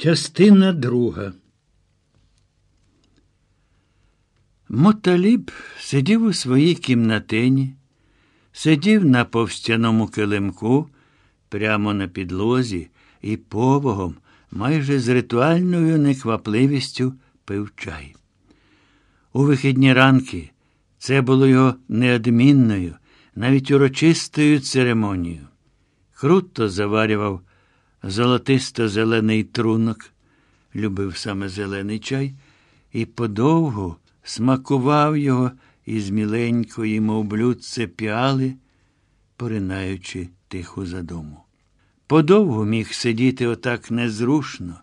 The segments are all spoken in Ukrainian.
Частина друга. Моталіб сидів у своїй кімнатині, сидів на повстяному килимку прямо на підлозі і повагом, майже з ритуальною неквапливістю пив чай. У вихідні ранки це було його неодмінною, навіть урочистою церемонією. Круто заварював золотисто-зелений трунок, любив саме зелений чай, і подовгу смакував його із міленької, мов блюдце піали, поринаючи тиху задуму. Подовгу міг сидіти отак незрушно,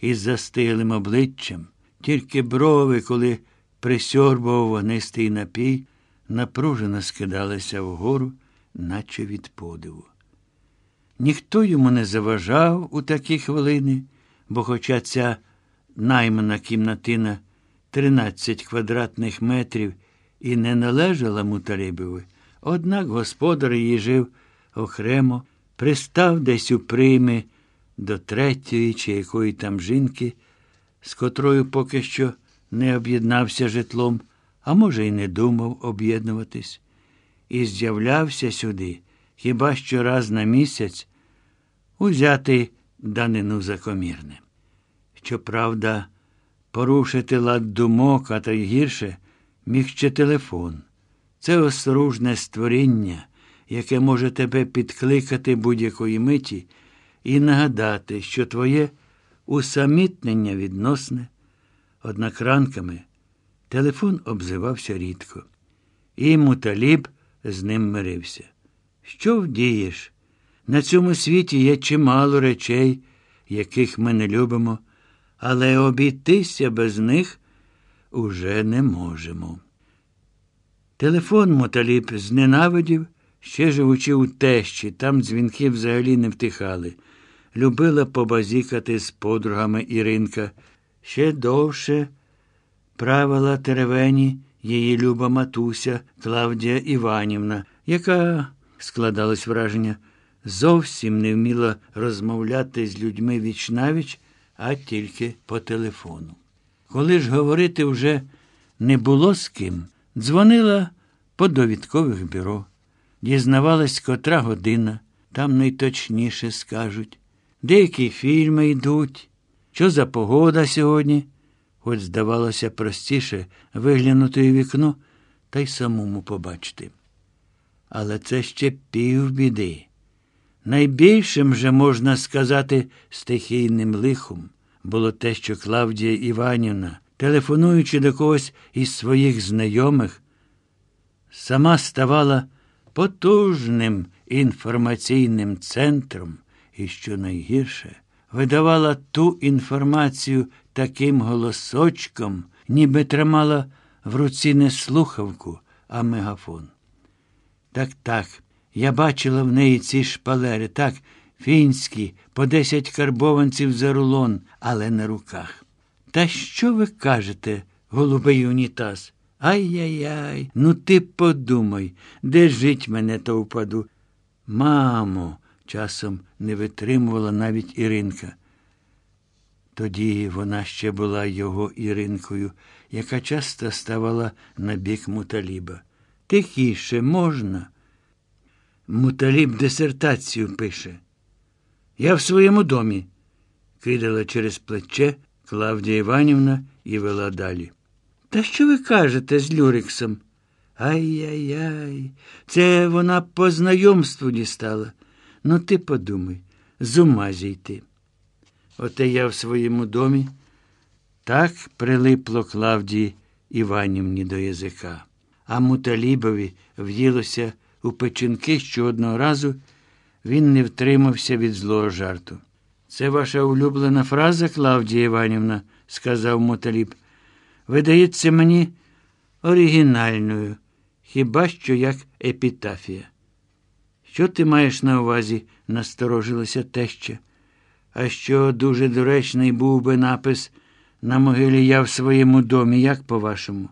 із застиглим обличчям, тільки брови, коли присьорбував вогнистий напій, напружено скидалися вгору, наче від подиву. Ніхто йому не заважав у такі хвилини, бо, хоча ця наймана кімнатина 13 квадратних метрів і не належала Муталібові, однак господар її жив окремо, пристав десь у прийми до третьої чи якої там жінки, з котрою поки що не об'єднався житлом, а може, й не думав об'єднуватись, і з'являвся сюди хіба що раз на місяць узяти данину закомірне. Щоправда, порушити лад думок, а то й гірше, міг ще телефон. Це осторожне створіння, яке може тебе підкликати будь-якої миті і нагадати, що твоє усамітнення відносне. Однак ранками телефон обзивався рідко, і муталіб з ним мирився. Що вдієш? На цьому світі є чимало речей, яких ми не любимо, але обійтися без них уже не можемо. Телефон Моталіп зненавидів, ще живучи у тещі, там дзвінки взагалі не втихали. Любила побазікати з подругами Іринка. Ще довше правила теревені її люба матуся Клавдія Іванівна, яка, складалось враження, зовсім не вміла розмовляти з людьми вічнавіч, а тільки по телефону. Коли ж говорити вже не було з ким, дзвонила по довідкових бюро, дізнавалась, котра година, там найточніше скажуть, деякі фільми йдуть, що за погода сьогодні, хоч здавалося простіше виглянути у вікно та й самому побачити. Але це ще півбіди. Найбільшим же, можна сказати, стихійним лихом було те, що Клавдія Іванівна, телефонуючи до когось із своїх знайомих, сама ставала потужним інформаційним центром і, що найгірше, видавала ту інформацію таким голосочком, ніби тримала в руці не слухавку, а мегафон. Так, так. Я бачила в неї ці шпалери, так, фінські, по десять карбованців за рулон, але на руках. Та що ви кажете, голубий унітаз? Ай-яй-яй, ну ти подумай, де жить мене то впаду. Мамо, часом не витримувала навіть Іринка. Тоді вона ще була його Іринкою, яка часто ставала на бік муталіба. Тихіше можна. Муталіб дисертацію пише. Я в своєму домі, кидала через плече Клавдія Іванівна і вела далі. Та що ви кажете з Люриксом? Ай-яй-яй, це вона по знайомству дістала. Ну, ти подумай, з ума зійти. Оте я в своєму домі так прилипло Клавдії Іванівні до язика, а муталібові в'їлося у печінки, що одного разу він не втримався від злого жарту. Це ваша улюблена фраза, Клавдія Іванівна, сказав Моталіб. Видається мені оригінальною, хіба що як епітафія. Що ти маєш на увазі? насторожилася теща. А що дуже доречний був би напис на могилі я в своєму домі, як по-вашому?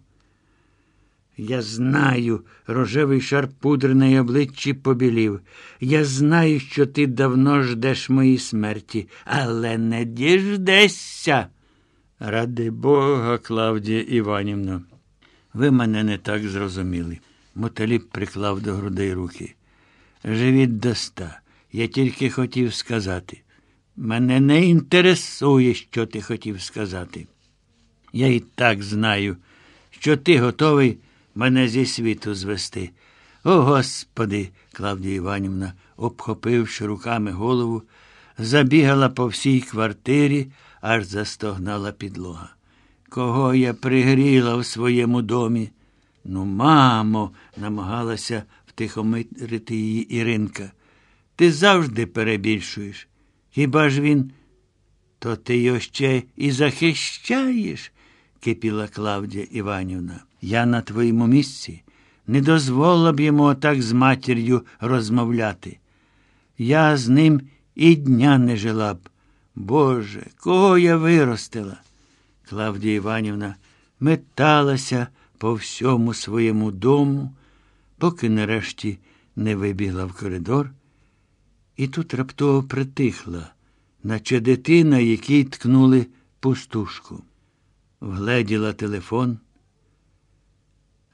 Я знаю, рожевий шар пудри на обличчі побілів. Я знаю, що ти давно ждеш моїй смерті, але не діждешся. Ради Бога, Клавдія Іванівна, ви мене не так зрозуміли. Моталіб приклав до грудей руки. Живіть до ста. Я тільки хотів сказати. Мене не інтересує, що ти хотів сказати. Я і так знаю, що ти готовий мене зі світу звести. О, Господи, Клавдія Іванівна, обхопивши руками голову, забігала по всій квартирі, аж застогнала підлога. Кого я пригріла в своєму домі? Ну, мамо, намагалася втихомирити її Іринка. Ти завжди перебільшуєш. Хіба ж він? То ти його ще і захищаєш, кипіла Клавдія Іванівна. Я на твоєму місці не дозволила б йому отак з матір'ю розмовляти. Я з ним і дня не жила б. Боже, кого я виростила? Клавдія Іванівна металася по всьому своєму дому, поки нарешті не вибігла в коридор, і тут раптово притихла, наче дитина, якій ткнули пустушку. Вгледіла телефон.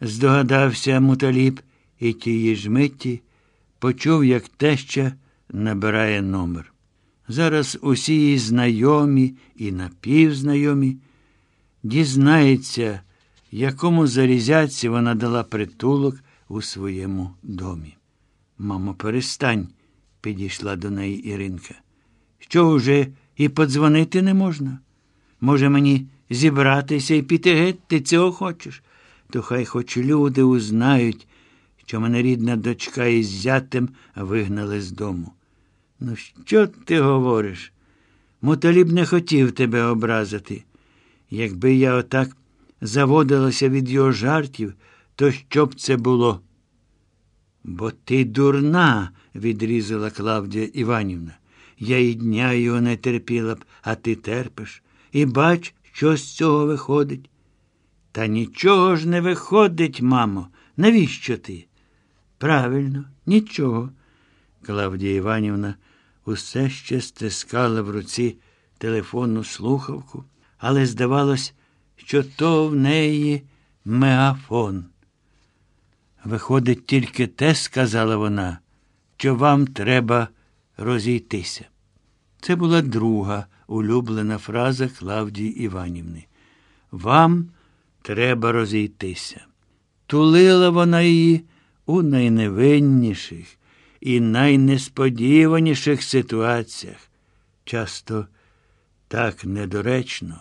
Здогадався муталіб і тієї ж митті почув, як теща набирає номер. Зараз усі її знайомі і напівзнайомі дізнається, якому зарізяці вона дала притулок у своєму домі. Мамо, перестань, підійшла до неї Іринка. Що уже і подзвонити не можна? Може, мені зібратися і піти геть, ти цього хочеш? То хай хоч люди узнають, що мене рідна дочка із зятем вигнали з дому. Ну, що ти говориш? Муталіб не хотів тебе образити. Якби я отак заводилася від його жартів, то що б це було? Бо ти дурна, відрізала Клавдія Іванівна. Я і дня його не терпіла б, а ти терпиш. І бач, що з цього виходить. Та нічого ж не виходить, мамо. Навіщо ти? Правильно, нічого. Клавдія Іванівна усе ще стискала в руці телефонну слухавку, але здавалось, що то в неї мегафон. Виходить, тільки те, сказала вона, що вам треба розійтися. Це була друга улюблена фраза Клавдії Іванівни. Вам треба розійтися. Тулила вона її у найневинніших і найнесподіваніших ситуаціях, часто так недоречно,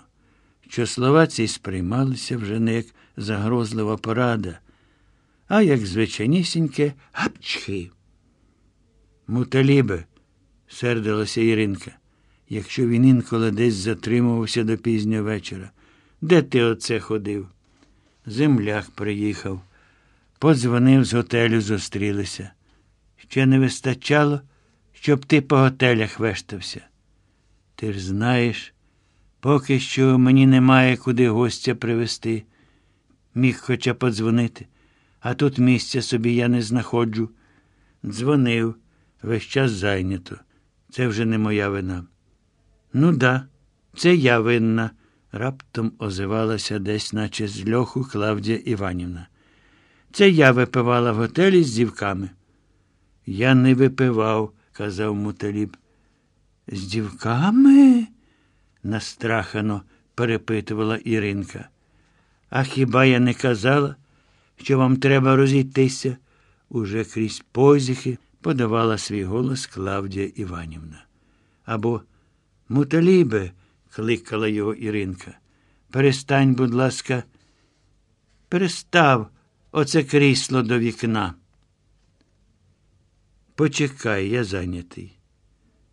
що слова ці сприймалися вже не як загрозлива порада, а як звичайнісіньке гапчхи. Муталібе, сердилася Іринка, якщо він інколи десь затримувався до пізнього вечора. Де ти оце ходив? Земляк приїхав. Подзвонив з готелю, зустрілися. Ще не вистачало, щоб ти по готелях вештався. Ти ж знаєш, поки що мені немає куди гостя привезти. Міг хоча подзвонити, а тут місця собі я не знаходжу. Дзвонив, весь час зайнято. Це вже не моя вина. Ну да, це я винна, раптом озивалася десь, наче з льоху Клавдія Іванівна. Це я випивала в готелі з дівками. Я не випивав, казав муталіб. З дівками? настрахано перепитувала Іринка. А хіба я не казала, що вам треба розійтися? Уже крізь позіхи подавала свій голос Клавдія Іванівна. Або Муталібе, кликала його Іринка. Перестань, будь ласка, перестав оце крісло до вікна. Почекай, я зайнятий.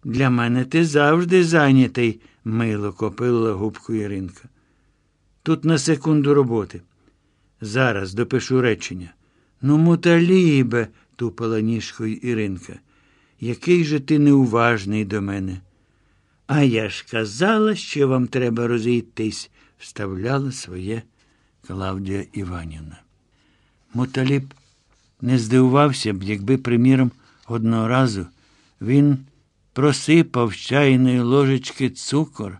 Для мене ти завжди зайнятий, мило копила губку Іринка. Тут на секунду роботи. Зараз допишу речення. Ну, муталібе, тупала ніжкою Іринка. Який же ти неуважний до мене. А я ж казала, що вам треба розійтись, вставляла своє Клавдія Іванівна. Муталіб не здивувався б, якби, приміром, одного разу він просипав чайної ложечки цукор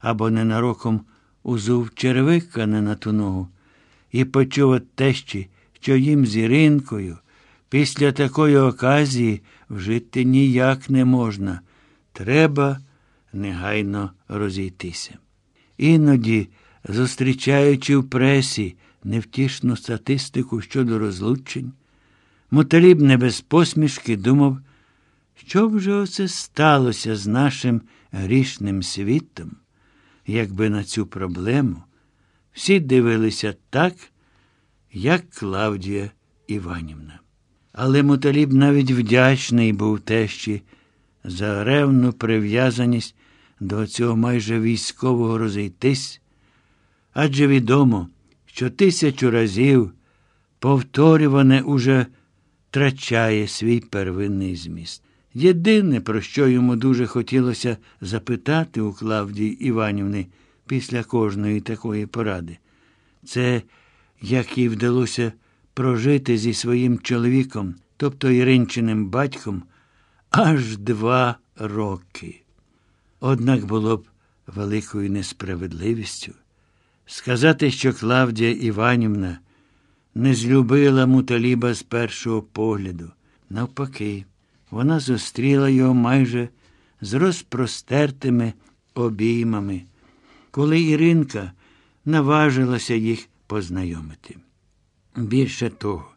або ненароком узув червика не на ту ногу, і почув тещі, що їм з Іринкою після такої оказії вжити ніяк не можна. Треба негайно розійтися. Іноді, зустрічаючи в пресі невтішну статистику щодо розлучень, Муталіб не без посмішки думав, що б же оце сталося з нашим грішним світом, якби на цю проблему всі дивилися так, як Клавдія Іванівна. Але Муталіб навіть вдячний був тещі за ревну прив'язаність до цього майже військового розійтись, адже відомо, що тисячу разів повторюване уже втрачає свій первинний зміст. Єдине, про що йому дуже хотілося запитати у Клавдії Іванівни після кожної такої поради, це як їй вдалося прожити зі своїм чоловіком, тобто Іринчиним батьком, аж два роки. Однак було б великою несправедливістю сказати, що Клавдія Іванівна не злюбила муталіба з першого погляду. Навпаки, вона зустріла його майже з розпростертими обіймами, коли Іринка наважилася їх познайомити. Більше того,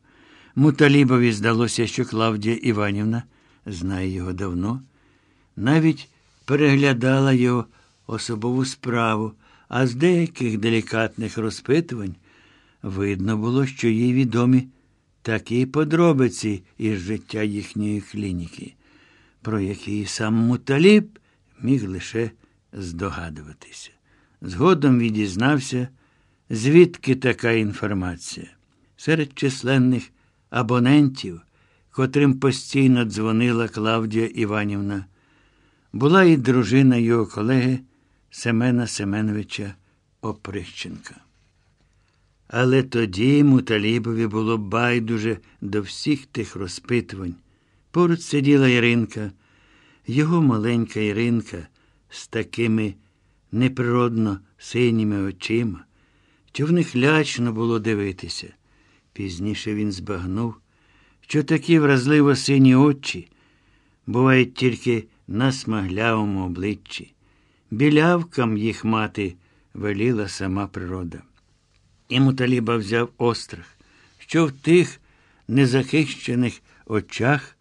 Муталібові здалося, що Клавдія Іванівна знає його давно, навіть переглядала його особову справу, а з деяких делікатних розпитувань видно було, що їй відомі такі подробиці із життя їхньої клініки, про які сам Муталіб міг лише здогадуватися. Згодом відізнався, звідки така інформація. Серед численних абонентів, котрим постійно дзвонила Клавдія Іванівна, була і дружина його колеги Семена Семеновича Оприщенка. Але тоді Муталібові було байдуже до всіх тих розпитувань. Поруч сиділа Іринка, його маленька Іринка з такими неприродно синіми очима, що в них лячно було дивитися. Пізніше він збагнув, що такі вразливо сині очі бувають тільки на смаглявому обличчі. Білявкам їх мати веліла сама природа. І Муталіба взяв острах, що в тих незахищених очах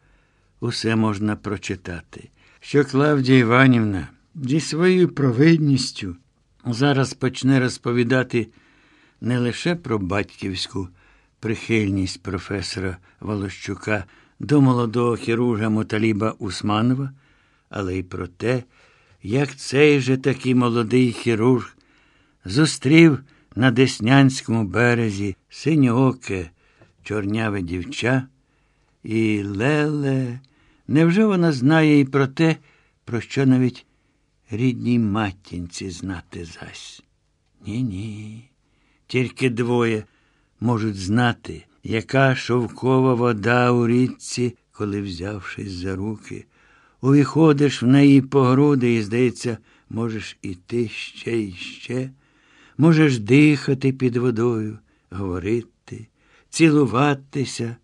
усе можна прочитати, що Клавдія Іванівна зі своєю провидністю зараз почне розповідати не лише про батьківську прихильність професора Волощука до молодого хірурга Муталіба Усманова, але й про те, як цей же такий молодий хірург зустрів на Деснянському березі синьооке, чорняве дівча, і Леле, невже вона знає і про те, про що навіть рідній матінці знати зась? Ні, ні. Тільки двоє можуть знати, яка шовкова вода у річці, коли, взявшись за руки, увіходиш в неї по груди і, здається, можеш іти ще і ще. Можеш дихати під водою, говорити, цілуватися,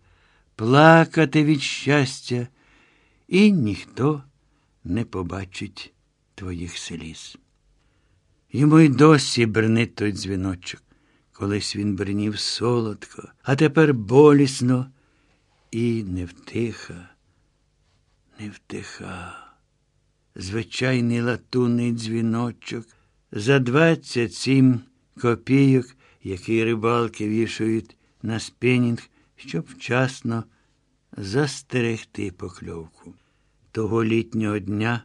плакати від щастя, і ніхто не побачить твоїх сліз. Йому й досі бренить той дзвіночок. Колись він бринів солодко, а тепер болісно і невтиха, невтиха. Звичайний латунний дзвіночок за двадцять сім копійок, які рибалки вішають на спінінг, щоб вчасно застерегти покльовку. Того літнього дня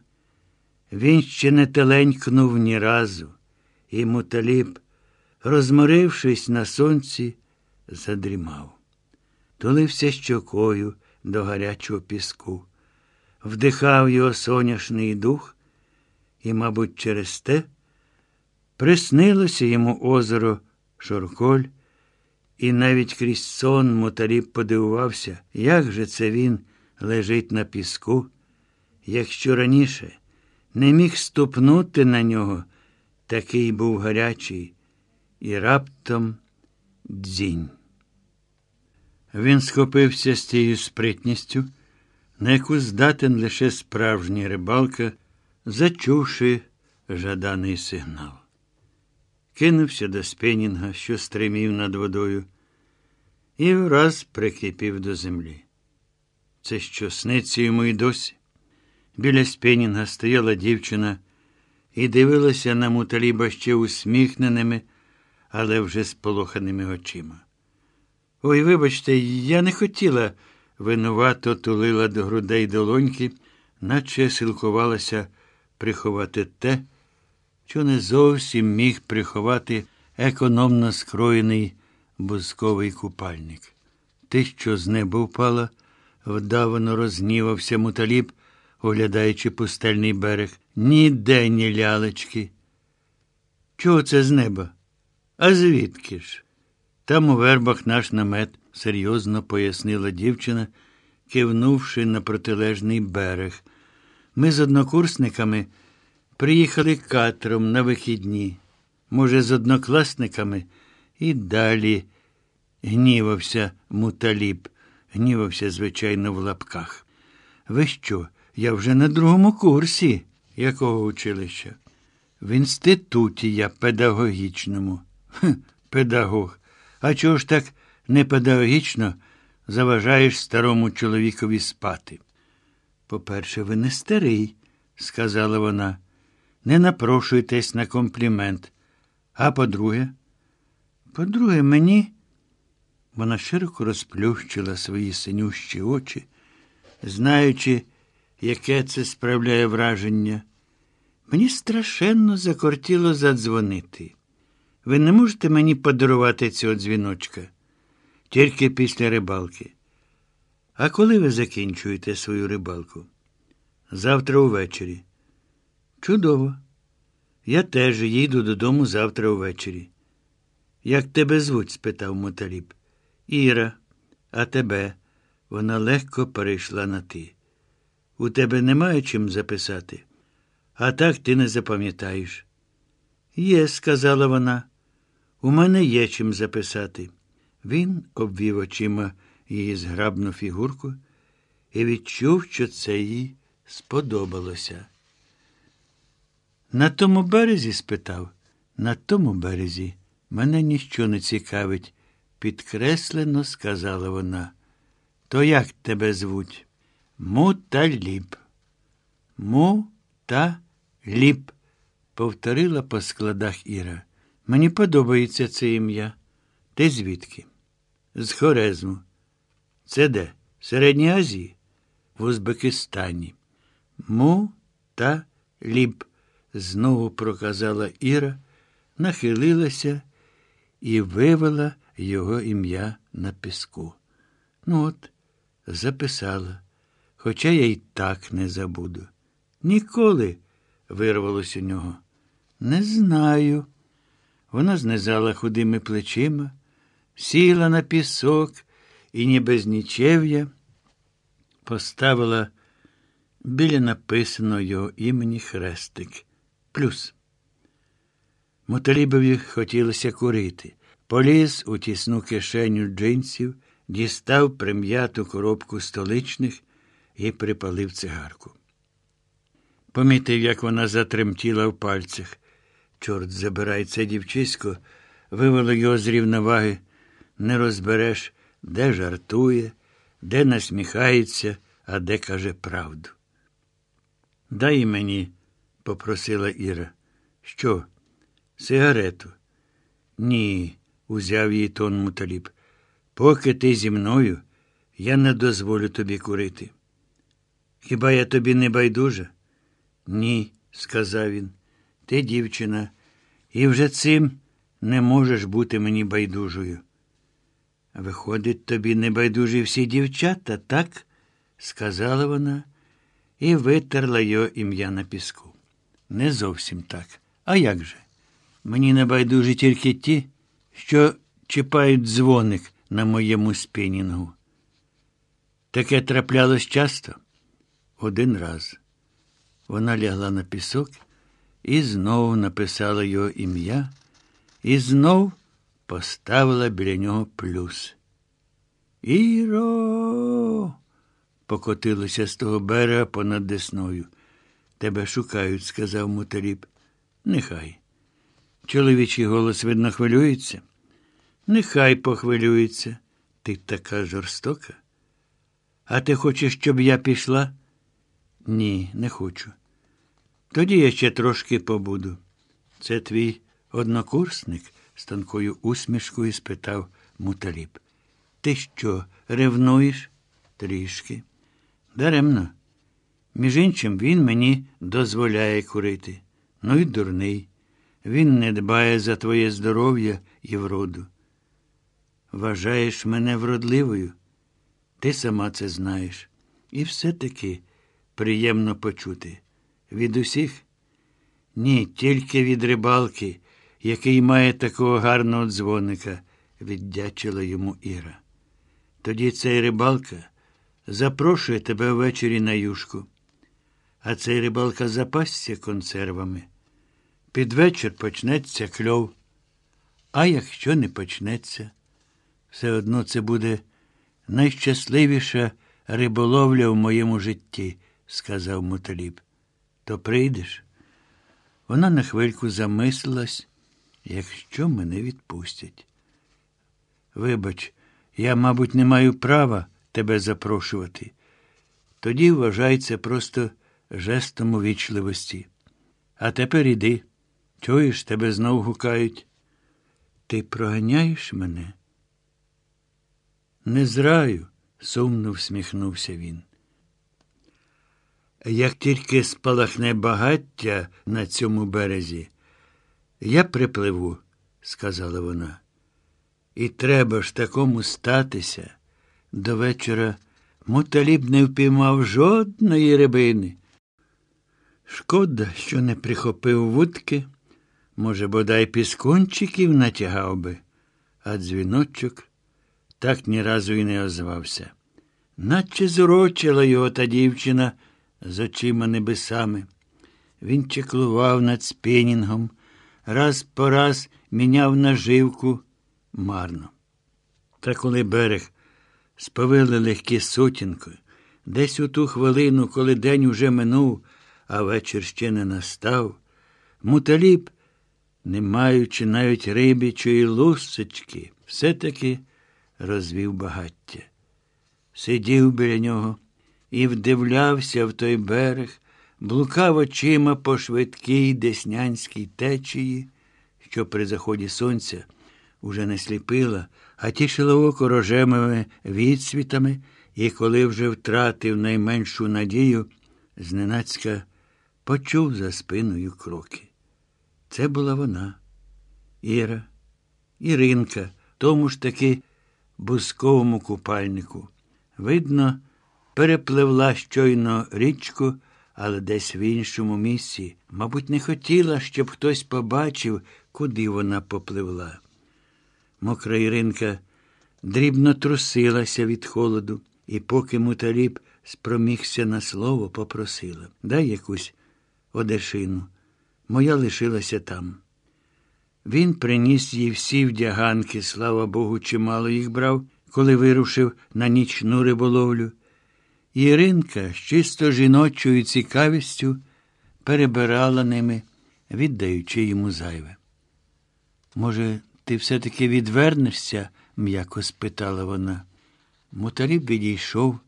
він ще не теленькнув ні разу, і муталіб, розморившись на сонці, задрімав. Тулився щокою до гарячого піску, вдихав його соняшний дух, і, мабуть, через те Приснилося йому озеро Шорколь І навіть крізь сон Муталіб подивувався, як же це він лежить на піску, якщо раніше не міг ступнути на нього, такий був гарячий, і раптом дзінь. Він схопився з тією спритністю, на яку здатен лише справжній рибалка, зачувши жаданий сигнал. Кинувся до спенінга, що стримів над водою, і враз прикипів до землі. Це що сниться йому й досі. Біля спенінга стояла дівчина і дивилася на муталіба ще усміхненими, але вже сполоханими очима. Ой, вибачте, я не хотіла, винувато тулила до грудей долоньки, наче силкувалася приховати те, що не зовсім міг приховати економно скроєний бузковий купальник. Ти, що з неба впала, вдавано рознівався муталіб, оглядаючи пустельний берег. Ніде ні лялечки. Чого це з неба? А звідки ж? Там у вербах наш намет, серйозно пояснила дівчина, кивнувши на протилежний берег. Ми з однокурсниками приїхали катером на вихідні, може, з однокласниками, і далі гнівався муталіб, гнівався, звичайно, в лапках. Ви що? Я вже на другому курсі. Якого училища? В інституті я педагогічному. Хм, педагог. А чого ж так непедагогічно заважаєш старому чоловікові спати? По-перше, ви не старий, сказала вона. Не напрошуйтесь на комплімент. А по-друге, по-друге, мені. Вона широко розплющила свої синющі очі, знаючи, яке це справляє враження. Мені страшенно закортіло задзвонити. Ви не можете мені подарувати цього дзвіночка тільки після рибалки. А коли ви закінчуєте свою рибалку? Завтра увечері. Чудово. Я теж їду додому завтра увечері. Як тебе звуть? спитав Моталіб. Іра, а тебе? Вона легко перейшла на ти. У тебе немає чим записати, а так ти не запам'ятаєш. Є, сказала вона. У мене є чим записати. Він обвів очима її зграбну фігурку і відчув, що це їй сподобалося. На тому березі? спитав. На тому березі мене ніщо не цікавить, підкреслено сказала вона. То як тебе звуть? Муталіб. Му-та-ліб, повторила по складах Іра. Мені подобається це ім'я. Ти звідки? З Хорезму. Це де? В Середній Азії? В Узбекистані. Му-та-ліб, знову проказала Іра, нахилилася і вивела його ім'я на піску. Ну от, записала, хоча я й так не забуду. Ніколи, вирвалось у нього. Не знаю. Вона знизала худими плечима, сіла на пісок і, ніби з нічев'я, поставила біля написаного його імені хрестик. Плюс. Моталібові хотілося курити. Поліз у тісну кишеню джинсів, дістав прим'яту коробку столичних і припалив цигарку. Помітив, як вона затремтіла в пальцях. Чорт забирай це дівчисько, вивело його з рівноваги, не розбереш, де жартує, де насміхається, а де каже правду. Дай мені, попросила Іра. Що? Сигарету? Ні, узяв її тон муталіб. Поки ти зі мною, я не дозволю тобі курити. Хіба я тобі не байдужа? Ні, сказав він. Ти дівчина, і вже цим не можеш бути мені байдужою. Виходить, тобі не байдужі всі дівчата, так? сказала вона і витерла його ім'я на піску. Не зовсім так. А як же? Мені не байдужі тільки ті, що чіпають дзвоник на моєму спінінгу. Таке траплялось часто? Один раз. Вона лягла на пісок і знов написала його ім'я, і знов поставила біля нього плюс. Іро. покотилося з того берега понад десною. Тебе шукають, сказав муталіб. Нехай. Чоловічий голос, видно, хвилюється. Нехай похвилюється. Ти така жорстока. А ти хочеш, щоб я пішла? Ні, не хочу. Тоді я ще трошки побуду. Це твій однокурсник? з тонкою усмішкою спитав муталіб. Ти що, ревнуєш? Трішки. Даремно. Між іншим, він мені дозволяє курити. Ну і дурний. Він не дбає за твоє здоров'я і вроду. Вважаєш мене вродливою? Ти сама це знаєш. І все-таки приємно почути. Від усіх? Ні, тільки від рибалки, який має такого гарного дзвоника, віддячила йому Іра. Тоді цей рибалка запрошує тебе ввечері на юшку. А цей рибалка запасться консервами. Під вечір почнеться кльов. А якщо не почнеться, все одно це буде найщасливіша риболовля в моєму житті, сказав Муталіб. То прийдеш? Вона на хвильку замислилась, якщо мене відпустять. Вибач, я, мабуть, не маю права тебе запрошувати. Тоді вважай це просто жестом увічливості. А тепер іди. Чуєш, тебе знов гукають. Ти проганяєш мене? Не зраю, сумно всміхнувся він. Як тільки спалахне багаття на цьому березі, я припливу, сказала вона. І треба ж такому статися. До вечора муталіб не впіймав жодної рибини. Шкода, що не прихопив вудки, може, бодай піскончиків натягав би, а дзвіночок так ні разу і не озвався. Наче зурочила його та дівчина з очима небесами. Він чеклував над спінінгом, раз по раз міняв наживку марно. Та коли берег сповили легкі сутінкою, десь у ту хвилину, коли день уже минув, а вечір ще не настав, муталіб, не маючи навіть рибічої лусочки, все-таки розвів багаття. Сидів біля нього і вдивлявся в той берег, блукав очима по швидкій деснянській течії, що при заході сонця уже не сліпила, а тішила око рожевими відсвітами, і коли вже втратив найменшу надію, зненацька почув за спиною кроки. Це була вона, Іра, Іринка, тому ж таки бусковому купальнику. Видно, перепливла щойно річку, але десь в іншому місці, мабуть, не хотіла, щоб хтось побачив, куди вона попливла. Мокра Іринка дрібно трусилася від холоду, і поки муталіб спромігся на слово, попросила дай якусь одешину. Моя лишилася там. Він приніс їй всі вдяганки, слава Богу, чимало їх брав, коли вирушив на нічну риболовлю. Іринка з чисто жіночою цікавістю перебирала ними, віддаючи йому зайве. Може, ти все-таки відвернешся? м'яко спитала вона. Муталіб відійшов,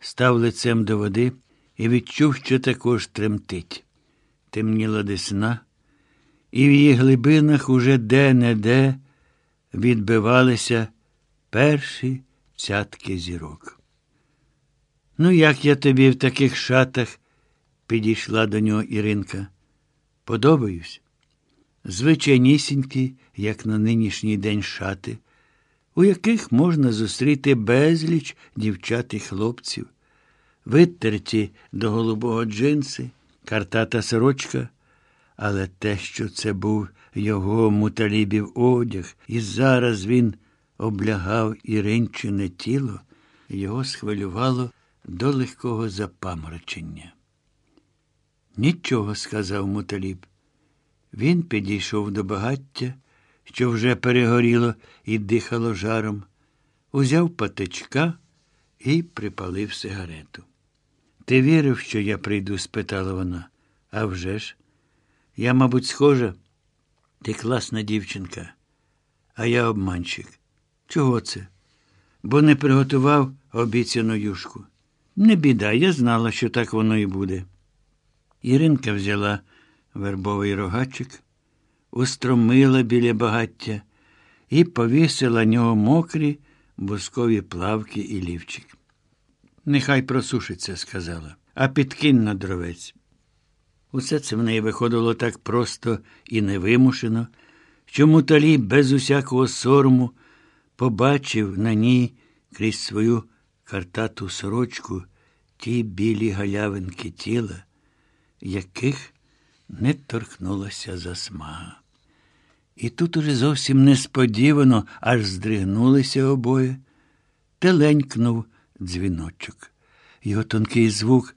став лицем до води і відчув, що також тремтить. Темніла десна, і в її глибинах уже де-не-де відбивалися перші цятки зірок. Ну, як я тобі в таких шатах? підійшла до нього Іринка. Подобаюсь. Звичайнісінькі, як на нинішній день шати, у яких можна зустріти безліч дівчат і хлопців, витерті до голубого джинси, картата сорочка, Але те, що це був його муталібів одяг, і зараз він облягав Іринчине тіло, його схвилювало до легкого запаморочення. Нічого, сказав муталіб. Він підійшов до багаття, що вже перегоріло і дихало жаром, узяв патичка і припалив сигарету. Ти вірив, що я прийду? спитала вона. «А вже ж? Я, мабуть, схожа. Ти класна дівчинка, а я обманщик. Чого це? Бо не приготував обіцяну юшку. Не біда, я знала, що так воно і буде. Іринка взяла вербовий рогачик, устромила біля багаття і повісила нього мокрі бускові плавки і лівчик. Нехай просушиться, сказала, а підкинь на дровець. Усе це в неї виходило так просто і невимушено, що муталі без усякого сорому побачив на ній крізь свою картату сорочку ті білі галявинки тіла, яких не торкнулася засмага. І тут уже зовсім несподівано аж здригнулися обоє, теленькнув дзвіночок. Його тонкий звук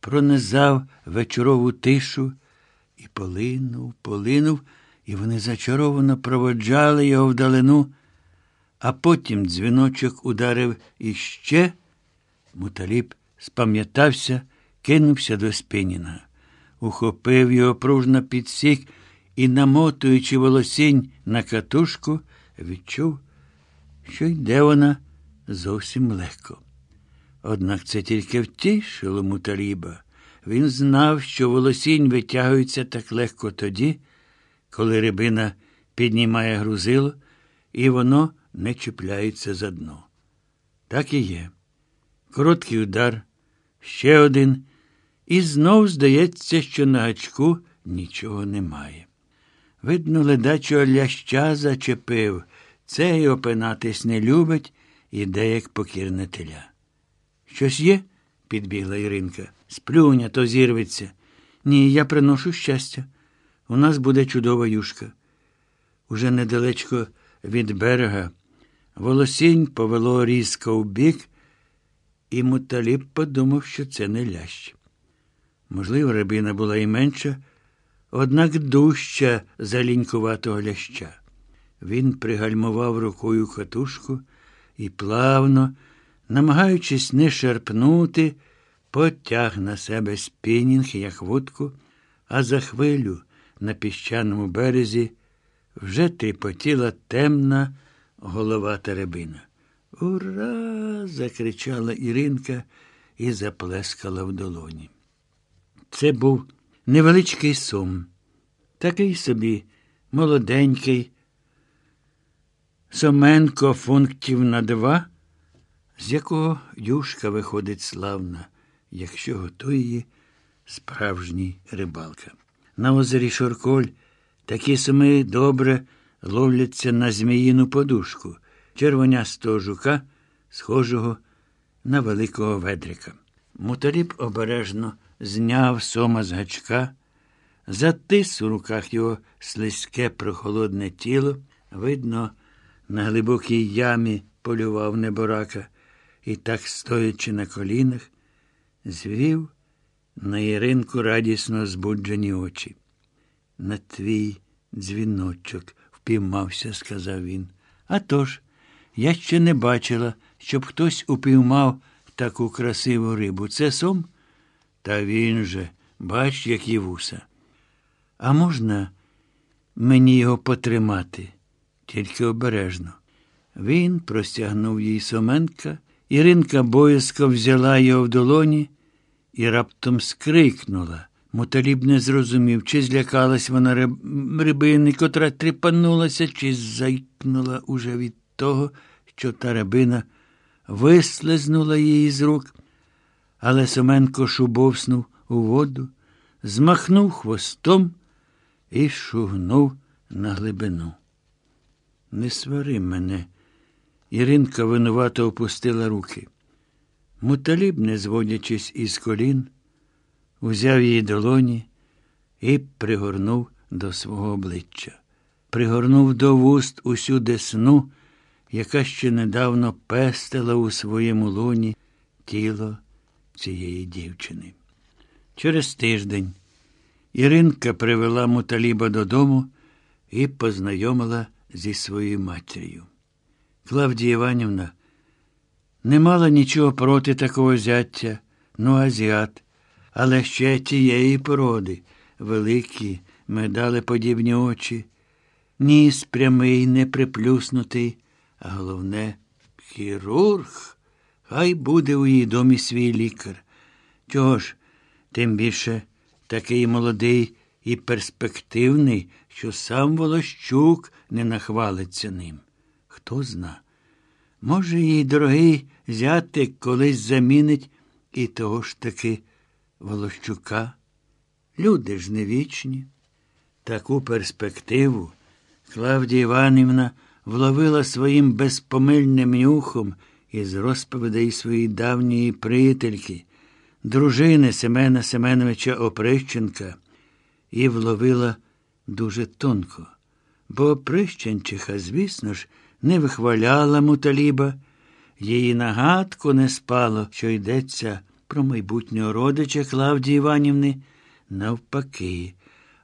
пронизав вечорову тишу і полинув, полинув, і вони зачаровано проводжали його вдалину, а потім дзвіночок ударив іще. Муталіб спам'ятався, кинувся до спиніна, ухопив його пружно підсік і, намотуючи волосінь на катушку, відчув, що йде вона зовсім легко. Однак це тільки втішило муталіба. Він знав, що волосінь витягується так легко тоді, коли рибина піднімає грузило, і воно не чіпляється за дно. Так і є. Короткий удар, ще один, і знов здається, що на гачку нічого немає. Видно, ледачого ляща зачепив, цей опинатись не любить, іде як покірне теля. Щось є? підбігла Іринка. Сплюня, то зірветься. Ні, я приношу щастя. У нас буде чудова юшка. Уже недалечко від берега волосінь повело різко вбік, і муталіб подумав, що це не лящ. Можливо, рибина була і менша, однак дужча за лінькуватого ляща. Він пригальмував рукою катушку і плавно намагаючись не шерпнути, потяг на себе спінінг, як вудку, а за хвилю на піщаному березі вже тріпотіла темна голова теребина. Ура! закричала Іринка і заплескала в долоні. Це був невеличкий сум, такий собі молоденький, Соменко функтів на два з якого юшка виходить славна, якщо готує її справжній рибалка. На озері Шорколь такі суми добре ловляться на зміїну подушку, червонястого жука, схожого на великого ведрика. Муталіб обережно зняв сома з гачка, затис у руках його слизьке прохолодне тіло, видно, на глибокій ямі полював неборака і так, стоячи на колінах, звів на Іринку радісно збуджені очі. На твій дзвіночок впіймався, сказав він. «А тож, я ще не бачила, щоб хтось упіймав таку красиву рибу. Це сом? Та він же, бач, які вуса. А можна мені його потримати, тільки обережно. Він простягнув їй Соменка. Іринка боязко взяла його в долоні і раптом скрикнула. Муталіб не зрозумів, чи злякалась вона рибини, котра тріпанулася, чи зайкнула уже від того, що та рибина вислизнула її з рук. Але Соменко шубовснув у воду, змахнув хвостом і шугнув на глибину. Не свари мене. Іринка винувато опустила руки. Муталіб, не зводячись із колін, узяв її долоні і пригорнув до свого обличчя, пригорнув до вуст усю десну, яка ще недавно пестила у своєму луні тіло цієї дівчини. Через тиждень Іринка привела Муталіба додому і познайомила зі своєю матір'ю. Клавдія Іванівна не мала нічого проти такого зяття, ну азіат, але ще тієї породи, великі, медалеподібні очі, ніс прямий, не приплюснутий, а головне, хірург. Хай буде у її домі свій лікар. Чого ж, тим більше такий молодий і перспективний, що сам Волощук не нахвалиться ним. Хто зна? Може, їй дорогий зятик колись замінить і того ж таки Волощука. Люди ж не вічні. Таку перспективу Клавдія Іванівна вловила своїм безпомильним нюхом із розповідей своєї давньої приятельки, дружини Семена Семеновича Оприщенка, і вловила дуже тонко, бо Оприщенчиха, звісно ж, не вихваляла муталіба, її нагадку не спало, що йдеться про майбутнього родича Клавдії Іванівни. Навпаки,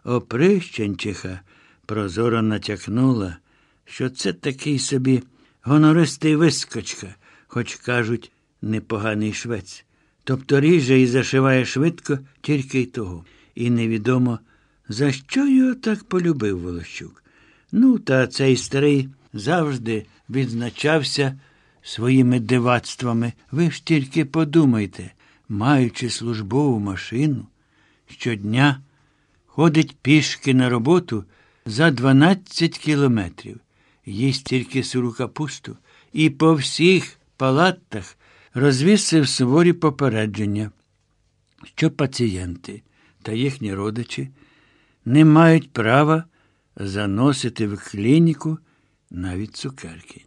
Оприщенчиха прозоро натякнула, що це такий собі гонористий вискочка, хоч кажуть, непоганий швець. Тобто ріже і зашиває швидко тільки й того. І невідомо, за що його так полюбив Волощук. Ну, та цей старий завжди відзначався своїми дивацтвами. Ви ж тільки подумайте, маючи службову машину, щодня ходить пішки на роботу за 12 кілометрів, їсть тільки сиру капусту і по всіх палатах розвісив суворі попередження, що пацієнти та їхні родичі не мають права заносити в клініку навіть цукерки.